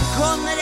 Come.